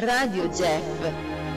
Radio Jeff.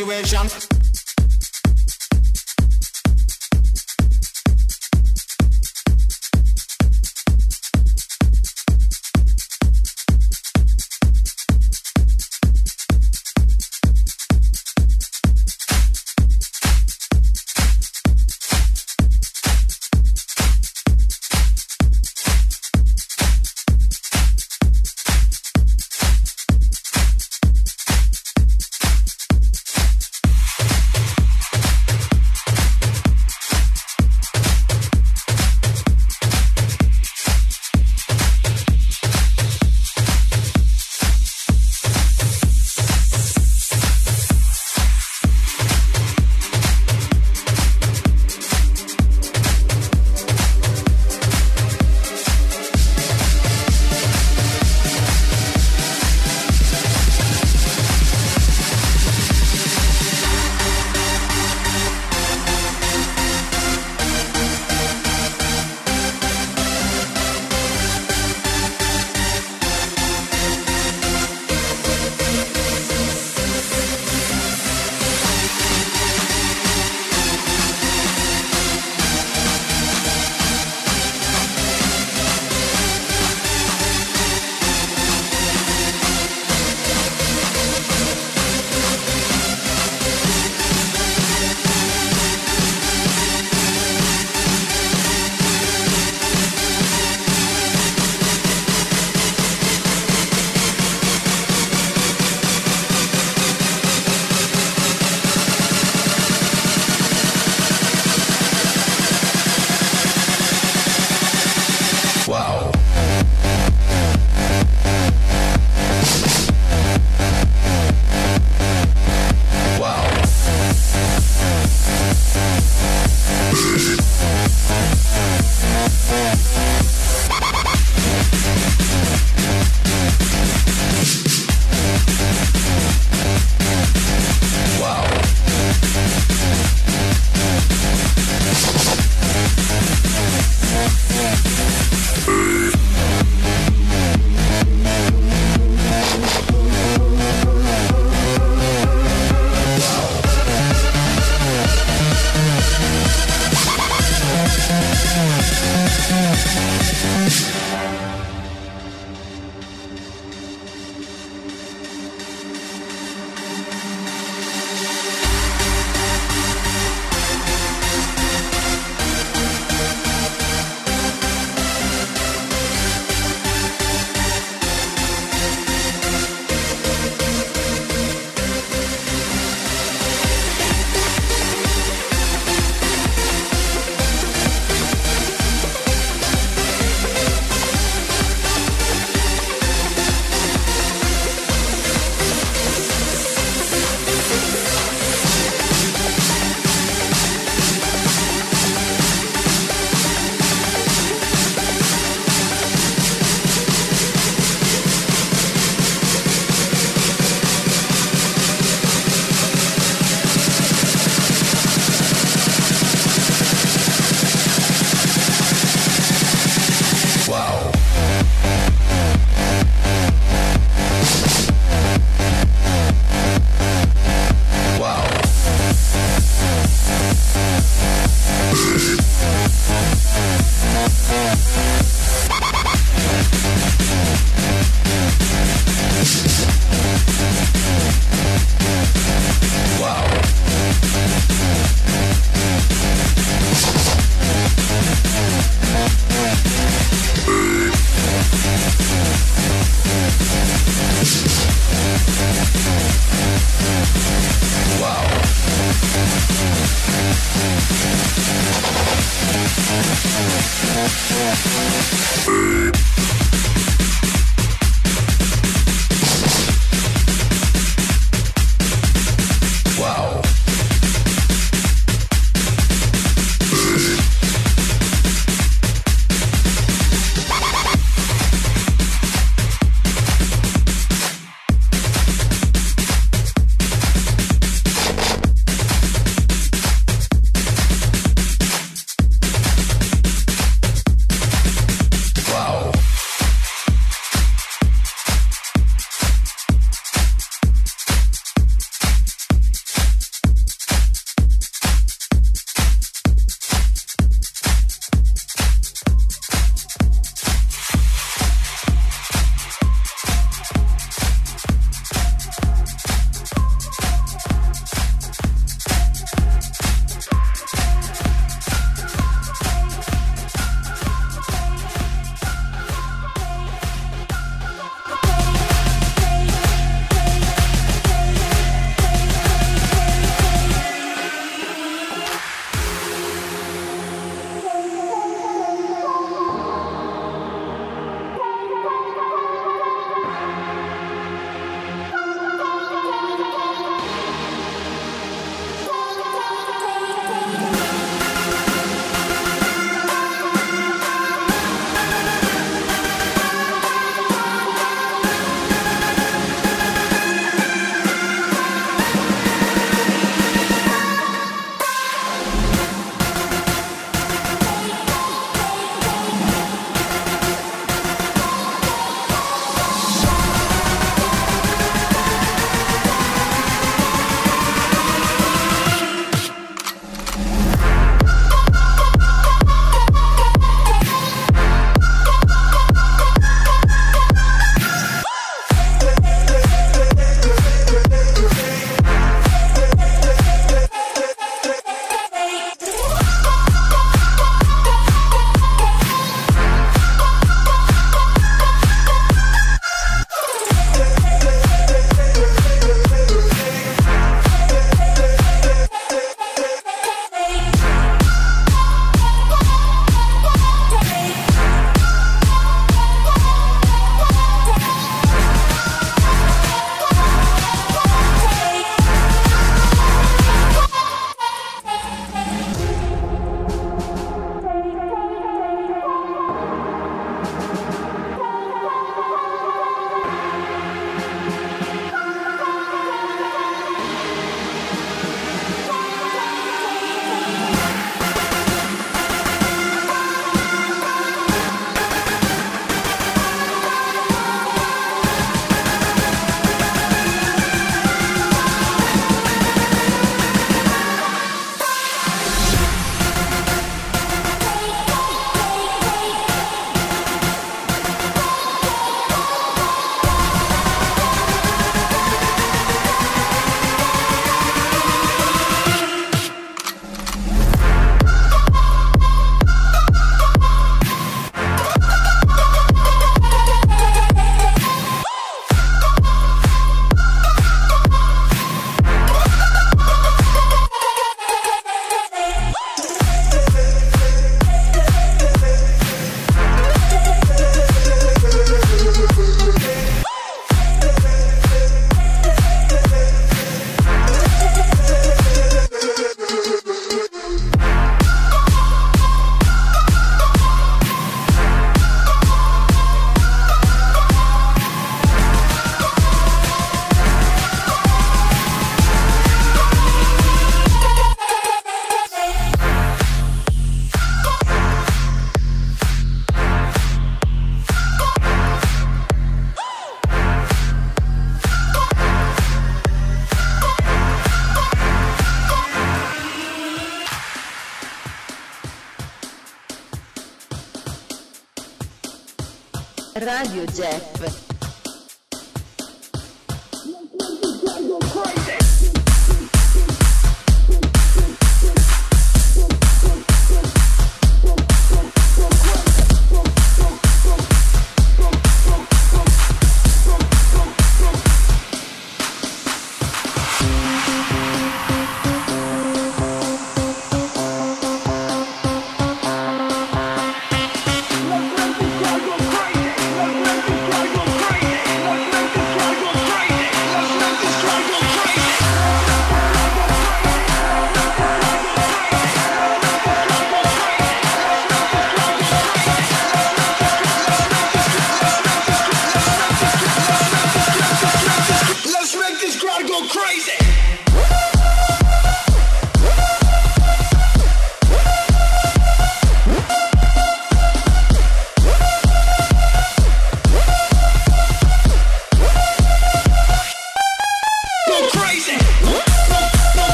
Situation.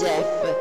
Jeff.